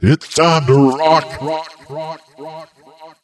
It's time to rock, rock, rock, rock, rock.